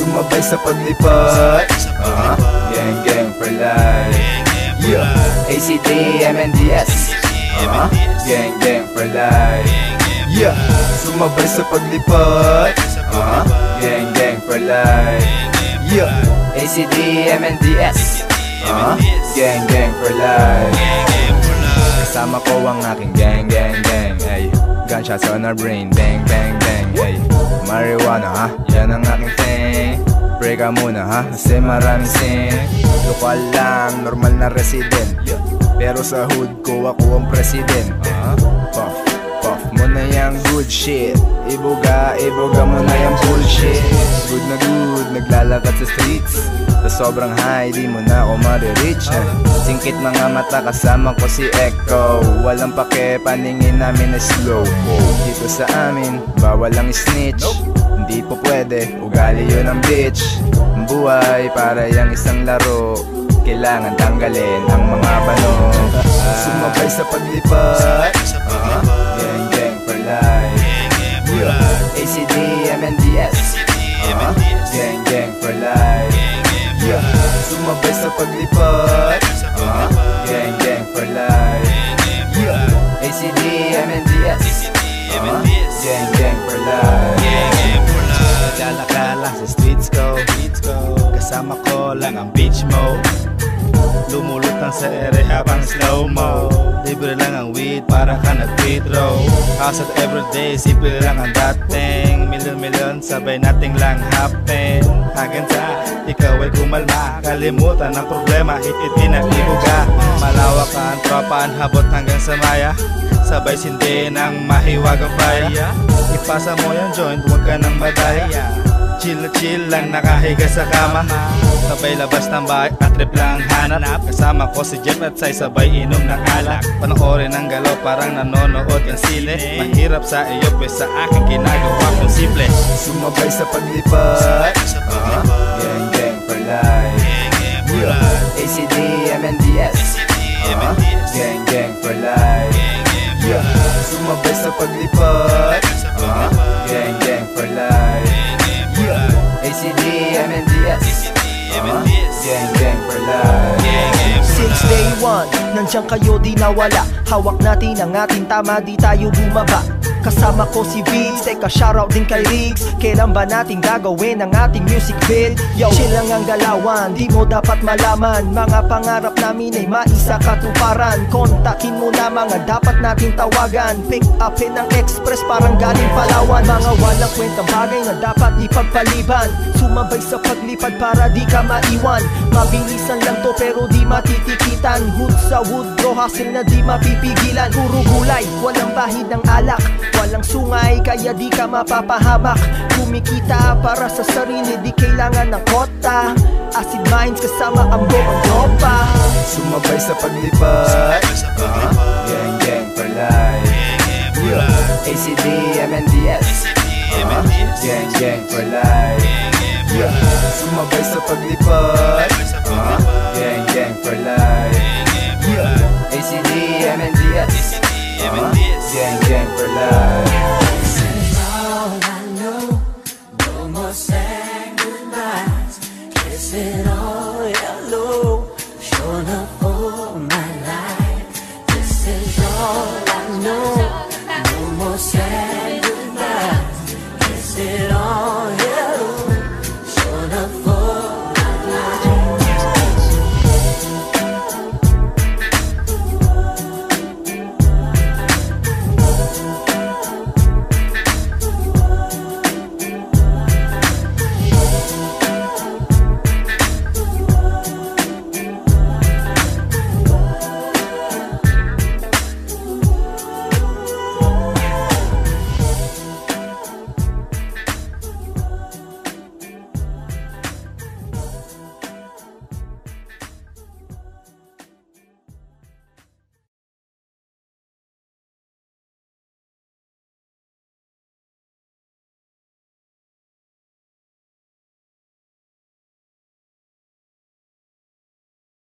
Sumabay sa paglipat uh, Gang gang for life. Yeah. ACD, MNDS uh, Gang gang for life. Yeah. Sumabay sa paglipat uh, Gang gang for life. Yeah. ACD, MNDS uh, Gang gang for life. Kasama ko ang aking gang gang gang. Ay Gunshots on our brain, bang bang bang ay Marijuana ha, yan ang aking thing. Pray ka muna ha, kasi maraming sin. Lokal lang, normal na resident. Pero sa hood ko ako ang president. Uh, Puff, puff mo na yung good shit. Ibuga, ibuga mo na yung bullshit. Good na good, naglalakad sa streets. Sa sobrang high, di mo na ako marireach eh. Singkit mga mata, kasama ko si Echo. Walang pake, paningin namin na slow Dito sa amin, bawal ang snitch. Hindi po pwede, ugali yun ang bitch. Ang buhay, para yung isang laro Kailangan tanggalin ang mga bano Sumabay sa paglipat. Uh, Gang gang for life. Yeah. ACD, MNDS uh, Gang Sumabay sa paglipat. Uh, Gang for life. Yeah. ACD, MNDS uh, Gang gang for life. Naglalakala sa streets ko. Kasama ko lang ang beach mo Lumulutang sa ere habang slow mo. Libre lang ang weed para ka House at everyday, simple lang ang dating. Milyon-milyon, sabay nating lang happen. Hanggang sa ikaw ay kumalma. Kalimutan ang problema, hit-hit na ibuga. Malawak ang tropa, habot hanggang sa maya. Sabay sindi ng mahiwagang fire Ipasa mo yung joint, huwag ka nang madaya Chill na chill lang nakahiga sa kama. Sabay labas ng bahay at trip lang hanap. Kasama ko si Jeff at Sai sabay inom ng alak. Panoorin ang galaw parang nanonood ng sile Mahirap sa iyo pues sa akin ginagawa kong simple. Sumabay sa paglipat. Uh, Gang gang for life. Yeah. ACD, MNDS uh, Gang gang for life. Yeah. Sumabay sa paglipat yeah. ACD, MNDS uh, Gang gang for life. Since day one, nandiyan kayo di nawala. Hawak natin ang ating tama, di tayo bumaba Kasama ko si Vince, teka shoutout din kay Riggs Kailan ba natin gagawin ang ating music vid? Yo, chill lang ang galawan, di mo dapat malaman. Mga pangarap namin ay maisa katuparan. Kontakin mo na mga dapat natin tawagan. Pick upin ang express parang galing Palawan. Mga walang kwentang bagay na dapat ipagpaliban. Sumabay sa paglipad para di ka maiwan. Mabilisan lang to pero di matitikitan. Hood sa wood bro, hustle na di mapipigilan. Puro gulay, walang bahid ng alak Walang sungay, kaya di ka mapapahamak. Kumikita para sa sarili, di kailangan ng kota. Acid minds kasama ang buong tropa. Sumabay sa paglipat. Uh, Gang gang for life. Yeah. ACD, MNDS uh, Gang gang for life. Yeah. Sumabay sa paglipat. Uh, Gang gang for life. Yeah. ACD, MNDS uh, Gang gang for life. All I know. No more sad goodbyes. All my life. This is all I know.